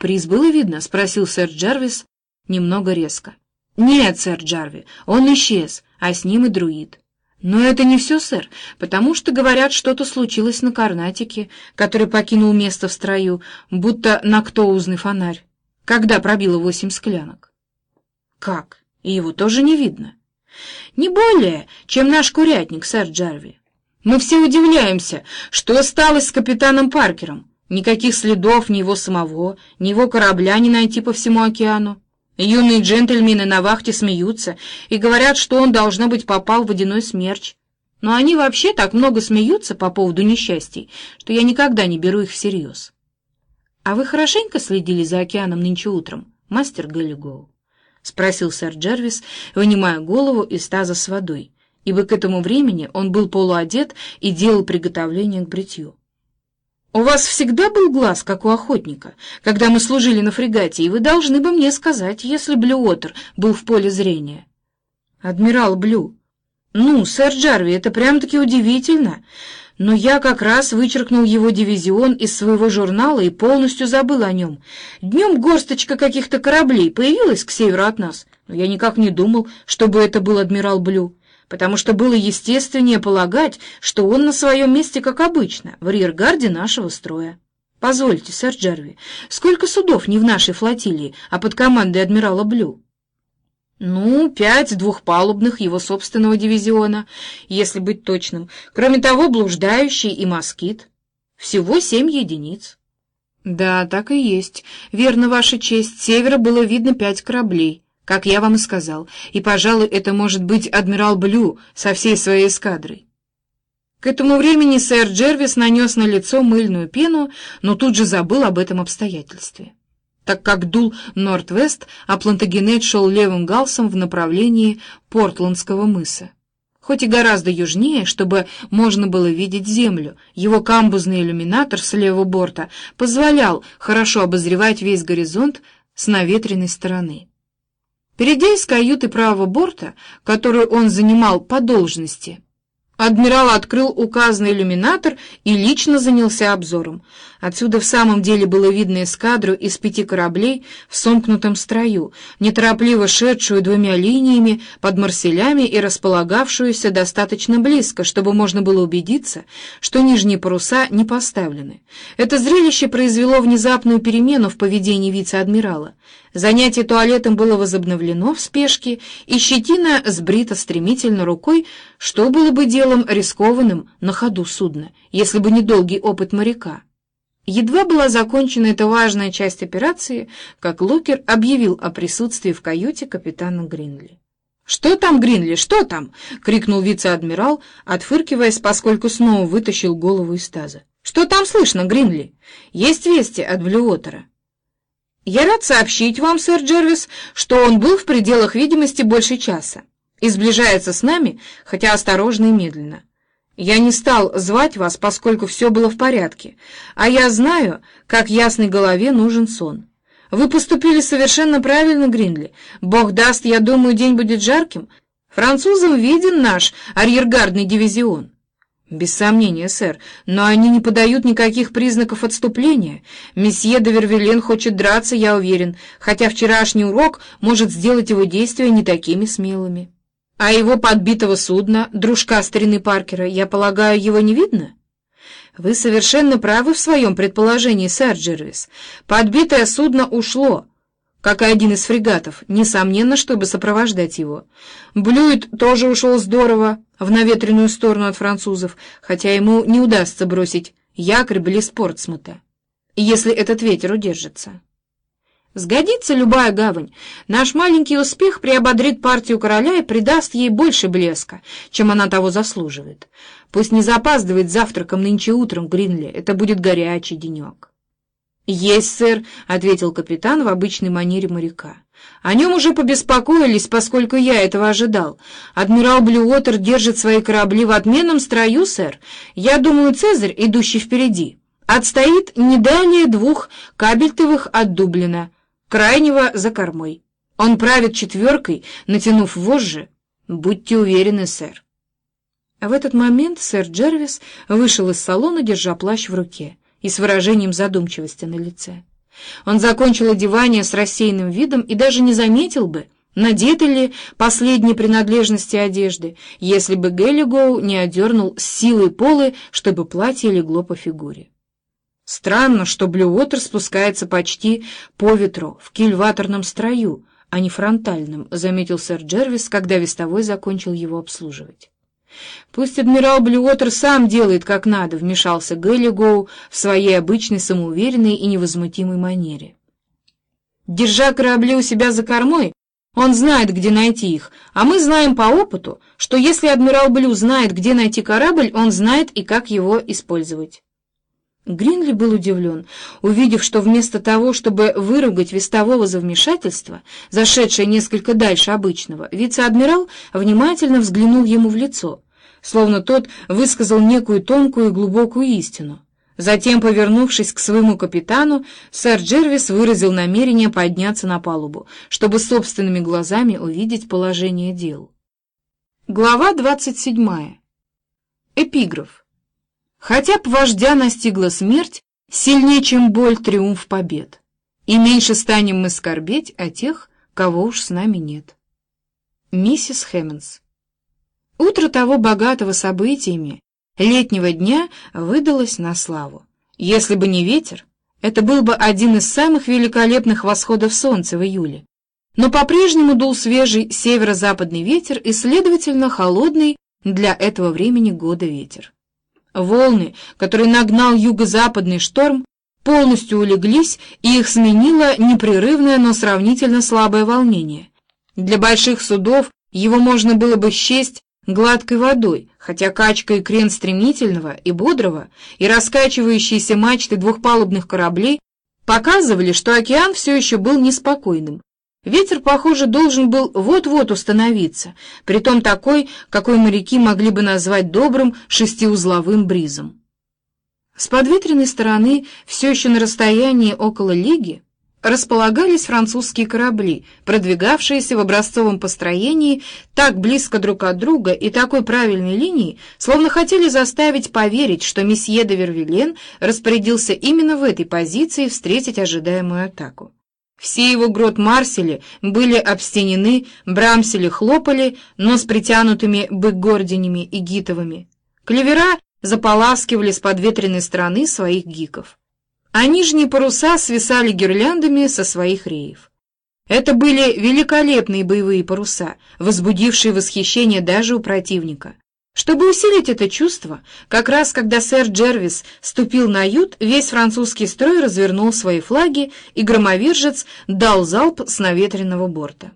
«Приз было видно?» — спросил сэр Джервис немного резко. «Нет, сэр Джарви, он исчез, а с ним и друид». «Но это не все, сэр, потому что, говорят, что-то случилось на Карнатике, который покинул место в строю, будто на Ктоузный фонарь, когда пробило восемь склянок». «Как? И его тоже не видно?» «Не более, чем наш курятник, сэр Джарви. Мы все удивляемся, что стало с капитаном Паркером. Никаких следов ни его самого, ни его корабля не найти по всему океану. Юные джентльмены на вахте смеются и говорят, что он, должно быть, попал в водяной смерч. Но они вообще так много смеются по поводу несчастий, что я никогда не беру их всерьез. — А вы хорошенько следили за океаном нынче утром, мастер Галлигоу? — спросил сэр Джервис, вынимая голову из таза с водой, ибо к этому времени он был полуодет и делал приготовление к бритью. «У вас всегда был глаз, как у охотника, когда мы служили на фрегате, и вы должны бы мне сказать, если Блюотер был в поле зрения». «Адмирал Блю». «Ну, сэр Джарви, это прям-таки удивительно. Но я как раз вычеркнул его дивизион из своего журнала и полностью забыл о нем. Днем горсточка каких-то кораблей появилась к северу от нас, но я никак не думал, чтобы это был адмирал Блю» потому что было естественнее полагать, что он на своем месте, как обычно, в риергарде нашего строя. Позвольте, сэр Джарви, сколько судов не в нашей флотилии, а под командой адмирала Блю? Ну, пять двухпалубных его собственного дивизиона, если быть точным. Кроме того, блуждающий и москит. Всего семь единиц. Да, так и есть. Верно, Ваша честь, с севера было видно пять кораблей как я вам и сказал, и, пожалуй, это может быть адмирал Блю со всей своей эскадрой. К этому времени сэр Джервис нанес на лицо мыльную пену, но тут же забыл об этом обстоятельстве. Так как дул Норд-Вест, а Плантагенет шел левым галсом в направлении Портландского мыса. Хоть и гораздо южнее, чтобы можно было видеть землю, его камбузный иллюминатор с левого борта позволял хорошо обозревать весь горизонт с наветренной стороны. Перейдя из каюты правого борта, которую он занимал по должности, адмирал открыл указанный иллюминатор и лично занялся обзором. Отсюда в самом деле было видно эскадру из пяти кораблей в сомкнутом строю, неторопливо шедшую двумя линиями под марселями и располагавшуюся достаточно близко, чтобы можно было убедиться, что нижние паруса не поставлены. Это зрелище произвело внезапную перемену в поведении вице-адмирала. Занятие туалетом было возобновлено в спешке, и щетина сбрита стремительно рукой, что было бы делом рискованным на ходу судна, если бы не долгий опыт моряка. Едва была закончена эта важная часть операции, как Лукер объявил о присутствии в каюте капитана Гринли. «Что там, Гринли, что там?» — крикнул вице-адмирал, отфыркиваясь, поскольку снова вытащил голову из таза. «Что там слышно, Гринли? Есть вести от Блюотера?» «Я рад сообщить вам, сэр Джервис, что он был в пределах видимости больше часа и сближается с нами, хотя осторожно и медленно. Я не стал звать вас, поскольку все было в порядке, а я знаю, как ясной голове нужен сон. Вы поступили совершенно правильно, Гринли. Бог даст, я думаю, день будет жарким. Французам виден наш арьергардный дивизион. Без сомнения, сэр, но они не подают никаких признаков отступления. Месье де Вервилен хочет драться, я уверен, хотя вчерашний урок может сделать его действия не такими смелыми. А его подбитого судна, дружка старины Паркера, я полагаю, его не видно? Вы совершенно правы в своем предположении, сэр Джервис. Подбитое судно ушло, как и один из фрегатов, несомненно, чтобы сопровождать его. Блюит тоже ушел здорово, в наветренную сторону от французов, хотя ему не удастся бросить якорь близ Портсмута, если этот ветер удержится. Сгодится любая гавань. Наш маленький успех приободрит партию короля и придаст ей больше блеска, чем она того заслуживает. Пусть не запаздывает завтраком нынче утром Гринли, это будет горячий денек. «Есть, сэр», — ответил капитан в обычной манере моряка. «О нем уже побеспокоились, поскольку я этого ожидал. Адмирал Блюотер держит свои корабли в отменном строю, сэр. Я думаю, Цезарь, идущий впереди, отстоит не далее двух кабельтовых от Дублина» крайнего за кормой. Он правит четверкой, натянув вожжи. Будьте уверены, сэр. А в этот момент сэр Джервис вышел из салона, держа плащ в руке и с выражением задумчивости на лице. Он закончил одевание с рассеянным видом и даже не заметил бы, надеты ли последние принадлежности одежды, если бы Геллигоу не одернул силой полы, чтобы платье легло по фигуре. Странно, что Блюотер спускается почти по ветру в кильваторном строю, а не фронтальном, заметил сэр Джервис, когда вестовой закончил его обслуживать. «Пусть адмирал Блюотер сам делает как надо», — вмешался Гэллигоу в своей обычной самоуверенной и невозмутимой манере. «Держа корабли у себя за кормой, он знает, где найти их, а мы знаем по опыту, что если адмирал Блю знает, где найти корабль, он знает и как его использовать». Гринли был удивлен, увидев, что вместо того, чтобы выругать вестового за вмешательство, зашедшее несколько дальше обычного, вице-адмирал внимательно взглянул ему в лицо, словно тот высказал некую тонкую и глубокую истину. Затем, повернувшись к своему капитану, сэр Джервис выразил намерение подняться на палубу, чтобы собственными глазами увидеть положение дел. Глава двадцать седьмая. Эпиграф. Хотя б вождя настигла смерть, сильнее, чем боль, триумф побед. И меньше станем мы скорбеть о тех, кого уж с нами нет. Миссис Хэммонс. Утро того богатого событиями летнего дня выдалось на славу. Если бы не ветер, это был бы один из самых великолепных восходов солнца в июле. Но по-прежнему дул свежий северо-западный ветер и, следовательно, холодный для этого времени года ветер. Волны, которые нагнал юго-западный шторм, полностью улеглись, и их сменило непрерывное, но сравнительно слабое волнение. Для больших судов его можно было бы счесть гладкой водой, хотя качка и крен стремительного и бодрого и раскачивающиеся мачты двухпалубных кораблей показывали, что океан все еще был неспокойным, Ветер, похоже, должен был вот-вот установиться, притом такой, какой моряки могли бы назвать добрым шестиузловым бризом. С подветренной стороны, все еще на расстоянии около лиги, располагались французские корабли, продвигавшиеся в образцовом построении так близко друг от друга и такой правильной линии, словно хотели заставить поверить, что месье де Вервилен распорядился именно в этой позиции встретить ожидаемую атаку. Все его грот-марсели были обстенены, брамсели хлопали, но с притянутыми бык-гординями и гитовыми. Клевера заполаскивали с подветренной стороны своих гиков. А нижние паруса свисали гирляндами со своих реев. Это были великолепные боевые паруса, возбудившие восхищение даже у противника. Чтобы усилить это чувство, как раз когда сэр Джервис ступил на ют, весь французский строй развернул свои флаги, и громовержец дал залп с наветренного борта.